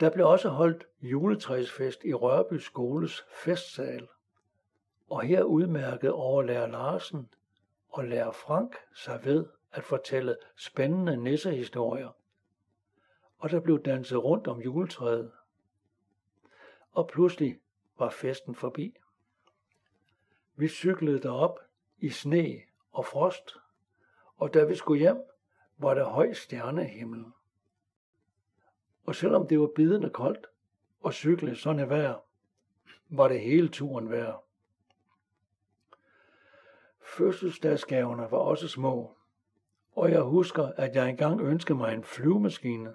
Der blev også holdt juletræsfest i Rørby Skoles festsal. Og her udmærkede overlærer Larsen og lærer Frank sig ved at fortælle spændende nissehistorier. Og der blev danset rundt om juletræet. Og pludselig var festen forbi. Vi cyklede derop i sne og frost, og da vi skulle hjem, var der høj stjernehimmel. Og selvom det var bidende koldt og cykle sådan et vejr, var det hele turen værd. Fødselsdagsgaverne var også små, og jeg husker, at jeg engang ønskede mig en flyvemaskine,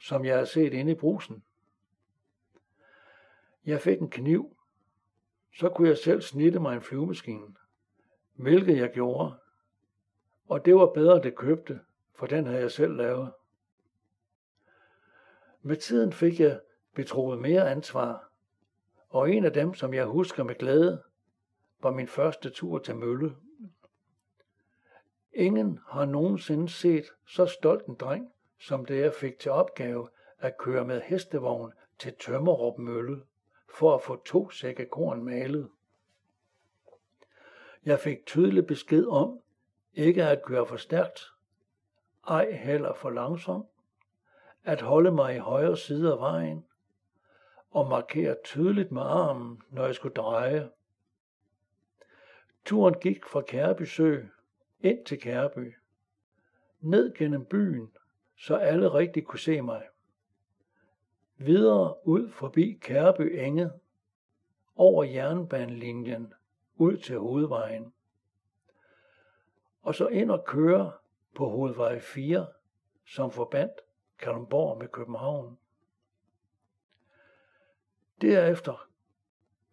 som jeg har set inde i brusen. Jeg fik en kniv, så kunne jeg selv snitte mig en flyvemaskine, hvilket jeg gjorde. Og det var bedre, det købte, for den havde jeg selv lavet. Med tiden fik jeg betroet mere ansvar, og en af dem, som jeg husker med glæde, var min første tur til Mølle. Ingen har nogensinde set så stolt en dreng, som det jeg fik til opgave at køre med hestevogn til Tømmerup Mølle for at få to sække korn malet. Jeg fik tydelig besked om ikke at køre for stærkt, ej heller for langsomt, at holde mig i højre side af vejen og markere tydeligt med armen, når jeg skulle dreje. Turen gik fra Kærby Sø ind til Kærby, ned gennem byen, så alle rigtig kunne se mig. Videre ud forbi Kærby Enge, over jernbanelinjen, ud til hovedvejen. Og så ind og køre på hovedvej 4, som forbandt Kalundborg med København. Derefter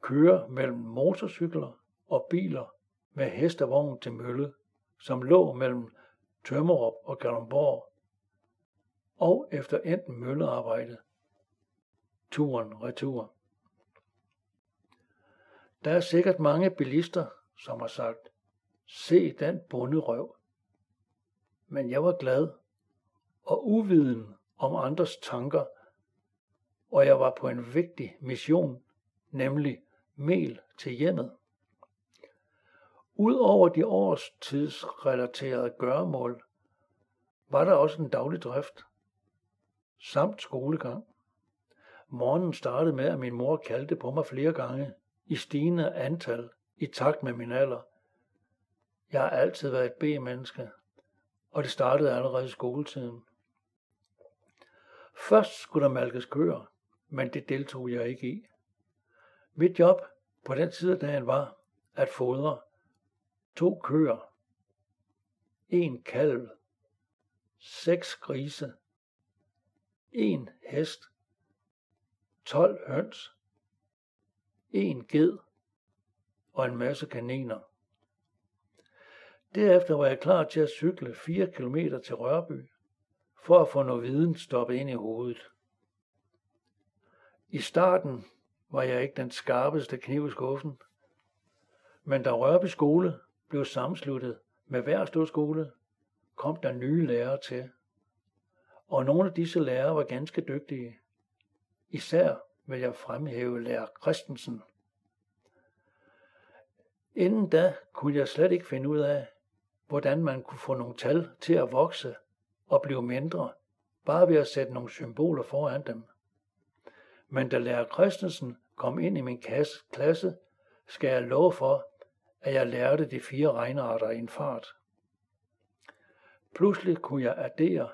kører mellem motorcykler og biler med hestevogn til Mølle, som lå mellem Tømmerup og Kalundborg, og efter enten møllearbejde, turen retur. Der er sikkert mange bilister, som har sagt, se den bunderøv. Men jeg var glad og uviden om andres tanker, og jeg var på en vigtig mission, nemlig mel til hjemmet. Udover de årstidsrelaterede gøremål, var der også en daglig drift, samt skolegang. Morgen startede med, at min mor kaldte på mig flere gange, i stigende antal, i takt med min alder. Jeg har altid været et B-menneske, og det startede allerede i skoletiden. Først skulle der malkes køer, men det deltog jeg ikke i. Mit job på den tid af dagen var at fodre to køer, en kalv, seks grise, en hest, 12 høns, en ged og en masse kaniner. Derefter var jeg klar til at cykle 4 km til Rørby, for at få noget viden stoppet ind i hovedet. I starten var jeg ikke den skarpeste kniv i skuffen, men da Rørby skole blev sammensluttet med Værsted skole, kom der nye lærere til. Og nogle af disse lærere var ganske dygtige. Især vil jeg fremhæve lærer Christensen. Inden da kunne jeg slet ikke finde ud af, hvordan man kunne få nogle tal til at vokse og blive mindre, bare ved at sætte nogle symboler foran dem. Men da lærer Christensen kom ind i min klasse, skal jeg love for, at jeg lærte de fire regnarter i en fart. Pludselig kunne jeg addere,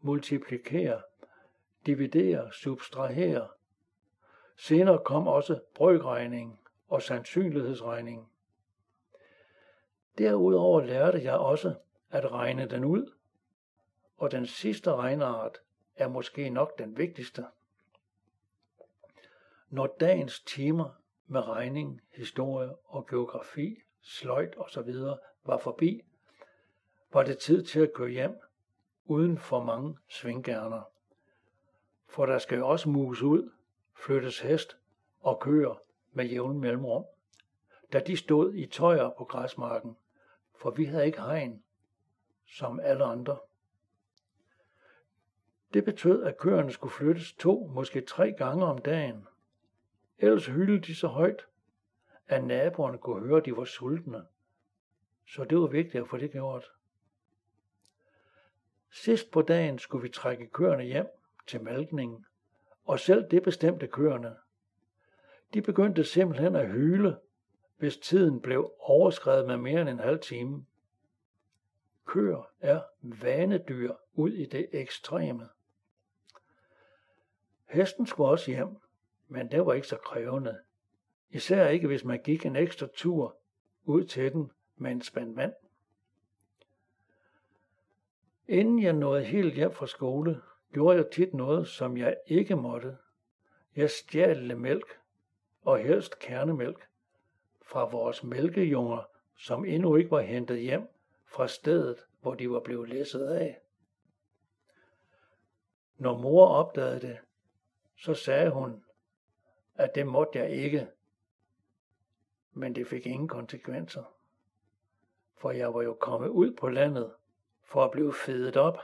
multiplikere, dividere, subtrahere. Senere kom også brøkregning og sandsynlighedsregning. Derudover lærte jeg også at regne den ud, og den sidste regneart er måske nok den vigtigste. Når dagens timer med regning, historie og geografi, sløjt osv. var forbi, var det tid til at køre hjem uden for mange svinggærner. For der skal jo også mus ud, flyttes hest og køer med jævn mellemrum. Da de stod i tøjer på græsmarken, for vi havde ikke hegn, som alle andre. Det betød, at køerne skulle flyttes to, måske tre gange om dagen. Ellers hyldede de så højt, at naboerne kunne høre, at de var sultne. Så det var vigtigt at få det gjort. Sidst på dagen skulle vi trække køerne hjem til malkningen, og selv det bestemte køerne. De begyndte simpelthen at hyle, hvis tiden blev overskrevet med mere end en halv time. Køer er vanedyr ud i det ekstreme. Hesten skulle også hjem, men det var ikke så krævende. Især ikke, hvis man gik en ekstra tur ud til den med en spand vand. Inden jeg nåede helt hjem fra skole, gjorde jeg tit noget, som jeg ikke måtte. Jeg stjal mælk, og helst kernemælk, fra vores mælkejunger, som endnu ikke var hentet hjem fra stedet, hvor de var blevet læsset af. Når mor opdagede det, så sagde hun, at det måtte jeg ikke. Men det fik ingen konsekvenser. For jeg var jo kommet ud på landet for at blive fedet op.